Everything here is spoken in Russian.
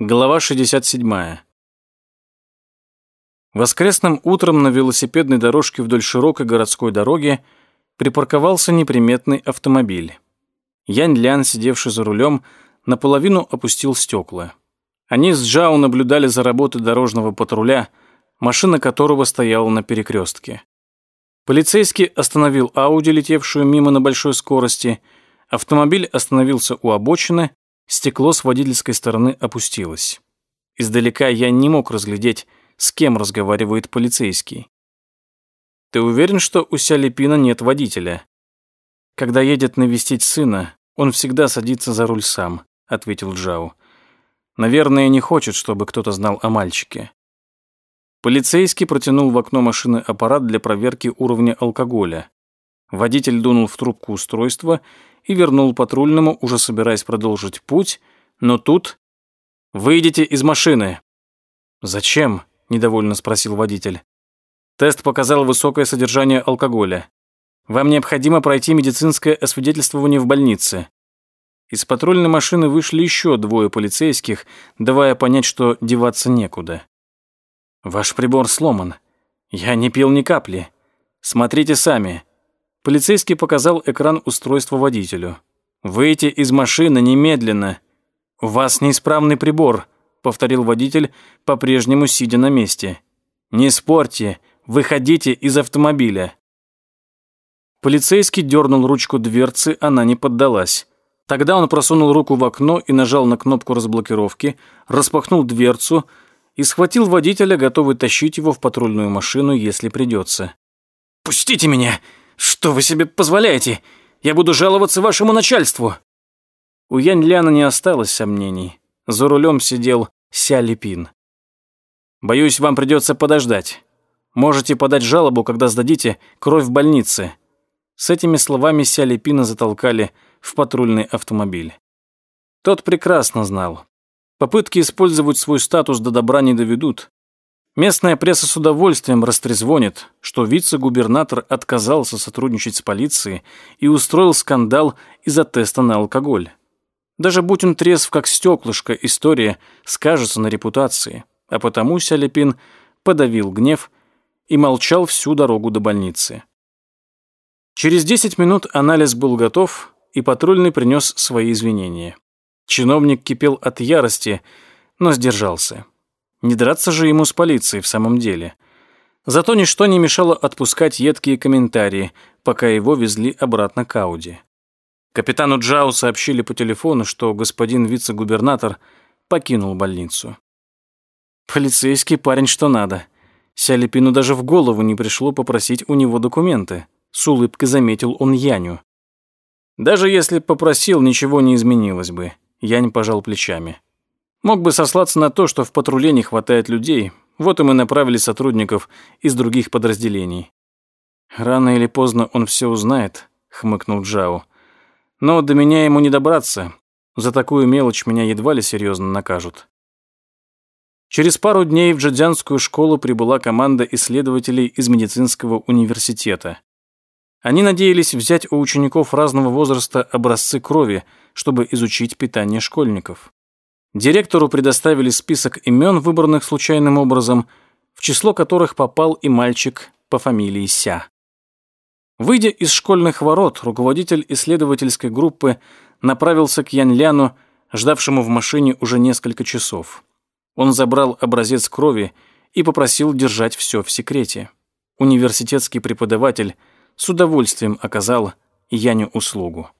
Глава 67. Воскресным утром на велосипедной дорожке вдоль широкой городской дороги припарковался неприметный автомобиль. Янь Лян, сидевший за рулем, наполовину опустил стекла. Они с Джао наблюдали за работой дорожного патруля, машина которого стояла на перекрестке. Полицейский остановил Ауди, летевшую мимо на большой скорости. Автомобиль остановился у обочины, Стекло с водительской стороны опустилось. Издалека я не мог разглядеть, с кем разговаривает полицейский. «Ты уверен, что у Сялипина нет водителя?» «Когда едет навестить сына, он всегда садится за руль сам», — ответил Джао. «Наверное, не хочет, чтобы кто-то знал о мальчике». Полицейский протянул в окно машины аппарат для проверки уровня алкоголя. Водитель дунул в трубку устройства и вернул патрульному, уже собираясь продолжить путь, но тут «Выйдите из машины!» «Зачем?» – недовольно спросил водитель. Тест показал высокое содержание алкоголя. Вам необходимо пройти медицинское освидетельствование в больнице. Из патрульной машины вышли еще двое полицейских, давая понять, что деваться некуда. Ваш прибор сломан. Я не пил ни капли. Смотрите сами. Полицейский показал экран устройства водителю. «Выйти из машины немедленно!» «У вас неисправный прибор», — повторил водитель, по-прежнему сидя на месте. «Не спорьте, выходите из автомобиля». Полицейский дернул ручку дверцы, она не поддалась. Тогда он просунул руку в окно и нажал на кнопку разблокировки, распахнул дверцу и схватил водителя, готовый тащить его в патрульную машину, если придется. «Пустите меня!» «Что вы себе позволяете? Я буду жаловаться вашему начальству!» У Янь Ляна не осталось сомнений. За рулем сидел Ся Липин. «Боюсь, вам придется подождать. Можете подать жалобу, когда сдадите кровь в больнице». С этими словами Ся Липина затолкали в патрульный автомобиль. Тот прекрасно знал. Попытки использовать свой статус до добра не доведут. Местная пресса с удовольствием растрезвонит, что вице-губернатор отказался сотрудничать с полицией и устроил скандал из-за теста на алкоголь. Даже будь он трезв, как стеклышко, история скажется на репутации, а потому Сялепин подавил гнев и молчал всю дорогу до больницы. Через 10 минут анализ был готов, и патрульный принес свои извинения. Чиновник кипел от ярости, но сдержался. Не драться же ему с полицией в самом деле. Зато ничто не мешало отпускать едкие комментарии, пока его везли обратно к Ауди. Капитану Джау сообщили по телефону, что господин вице-губернатор покинул больницу. Полицейский парень что надо. Сялипину даже в голову не пришло попросить у него документы. С улыбкой заметил он Яню. Даже если попросил, ничего не изменилось бы. Янь пожал плечами. Мог бы сослаться на то, что в патруле не хватает людей, вот и мы направили сотрудников из других подразделений. «Рано или поздно он все узнает», — хмыкнул Джао. «Но до меня ему не добраться. За такую мелочь меня едва ли серьезно накажут». Через пару дней в Джадзянскую школу прибыла команда исследователей из медицинского университета. Они надеялись взять у учеников разного возраста образцы крови, чтобы изучить питание школьников. Директору предоставили список имен, выбранных случайным образом, в число которых попал и мальчик по фамилии Ся. Выйдя из школьных ворот, руководитель исследовательской группы направился к Янляну, ждавшему в машине уже несколько часов. Он забрал образец крови и попросил держать все в секрете. Университетский преподаватель с удовольствием оказал Яню услугу.